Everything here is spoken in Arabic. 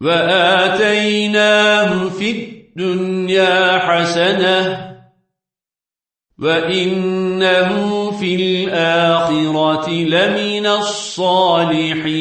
وآتيناه في الدنيا حسنة وإنه في الآخرة لمن الصالحين.